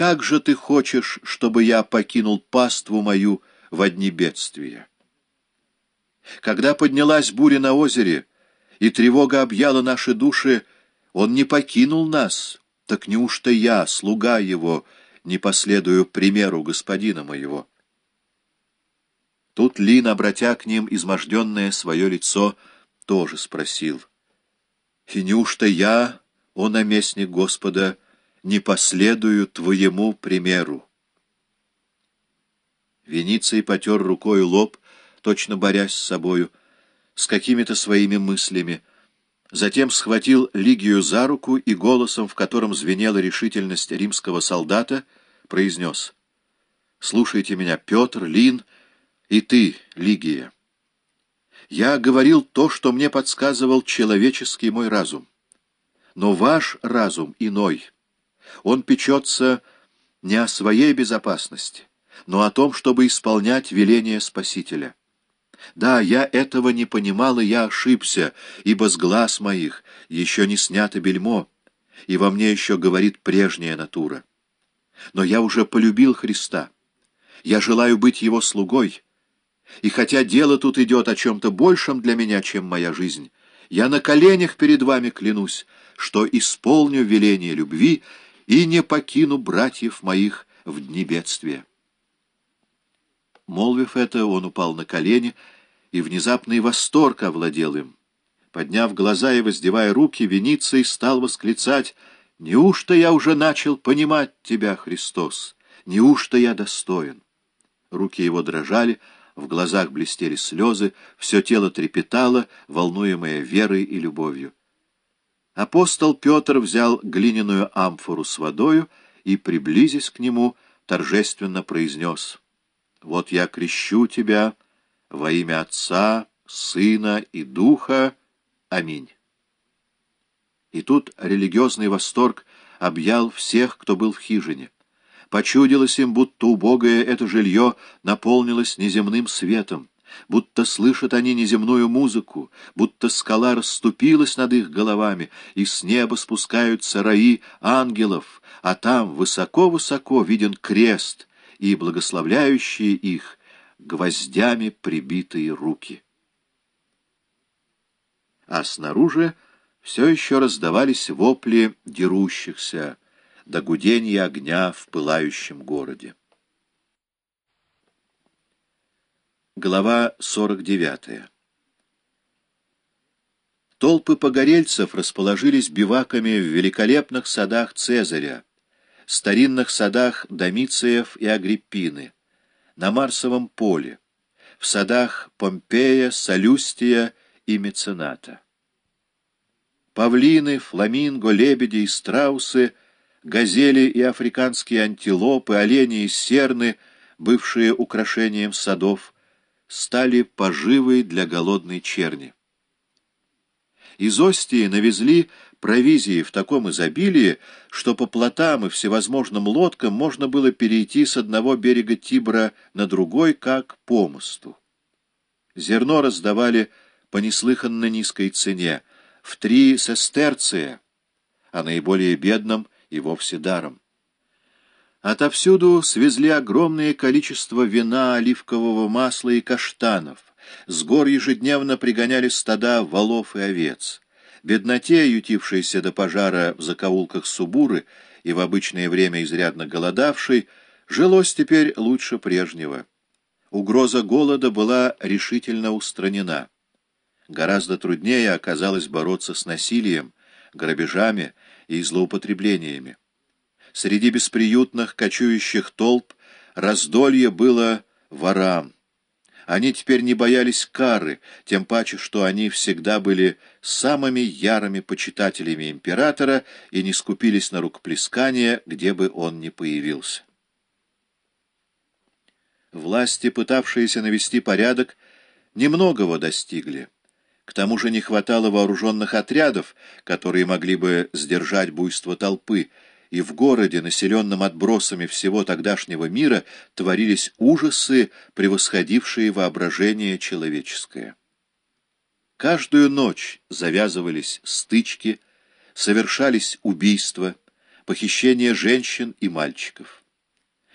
как же ты хочешь, чтобы я покинул паству мою в одни бедствия? Когда поднялась буря на озере, и тревога объяла наши души, он не покинул нас, так неужто я, слуга его, не последую примеру господина моего?» Тут Лин, обратя к ним изможденное свое лицо, тоже спросил. «И неужто я, о наместник Господа, не последую твоему примеру?» Вениций потер рукой лоб, точно борясь с собою, с какими-то своими мыслями, затем схватил Лигию за руку и голосом, в котором звенела решительность римского солдата, произнес «Слушайте меня, Петр, Лин и ты, Лигия. Я говорил то, что мне подсказывал человеческий мой разум. Но ваш разум иной. Он печется не о своей безопасности, но о том, чтобы исполнять веление Спасителя. Да, я этого не понимал, и я ошибся, ибо с глаз моих еще не снято бельмо, и во мне еще говорит прежняя натура. Но я уже полюбил Христа. Я желаю быть Его слугой, и хотя дело тут идет о чем-то большем для меня, чем моя жизнь, я на коленях перед вами клянусь, что исполню веление любви и не покину братьев моих в дни бедствия. Молвив это, он упал на колени, и внезапный восторг овладел им. Подняв глаза и воздевая руки, Вениций стал восклицать «Неужто я уже начал понимать тебя, Христос? Неужто я достоин?» Руки его дрожали, в глазах блестели слезы, все тело трепетало, волнуемое верой и любовью. Апостол Петр взял глиняную амфору с водою и, приблизясь к нему, торжественно произнес «Вот я крещу тебя во имя Отца, Сына и Духа. Аминь». И тут религиозный восторг объял всех, кто был в хижине. Почудилось им, будто убогое это жилье наполнилось неземным светом, будто слышат они неземную музыку, будто скала расступилась над их головами, и с неба спускаются раи ангелов, а там высоко-высоко виден крест и благословляющие их гвоздями прибитые руки. А снаружи все еще раздавались вопли дерущихся, до огня в пылающем городе. Глава 49 Толпы погорельцев расположились биваками в великолепных садах Цезаря, старинных садах Домициев и Агриппины, на Марсовом поле, в садах Помпея, Солюстия и Мецената. Павлины, фламинго, лебеди и страусы — газели и африканские антилопы, олени и серны, бывшие украшением садов, стали поживой для голодной черни. Из Остии навезли провизии в таком изобилии, что по плотам и всевозможным лодкам можно было перейти с одного берега Тибра на другой, как по мосту. Зерно раздавали по неслыханно низкой цене, в три сестерция, а наиболее бедным — и вовсе даром. Отовсюду свезли огромное количество вина, оливкового масла и каштанов. С гор ежедневно пригоняли стада волов и овец. Бедноте, ютившейся до пожара в закоулках Субуры и в обычное время изрядно голодавшей, жилось теперь лучше прежнего. Угроза голода была решительно устранена. Гораздо труднее оказалось бороться с насилием, грабежами и злоупотреблениями. Среди бесприютных, кочующих толп раздолье было ворам. Они теперь не боялись кары, тем паче, что они всегда были самыми ярыми почитателями императора и не скупились на рукоплескание, где бы он ни появился. Власти, пытавшиеся навести порядок, немногого достигли. К тому же не хватало вооруженных отрядов, которые могли бы сдержать буйство толпы, и в городе, населенном отбросами всего тогдашнего мира, творились ужасы, превосходившие воображение человеческое. Каждую ночь завязывались стычки, совершались убийства, похищение женщин и мальчиков.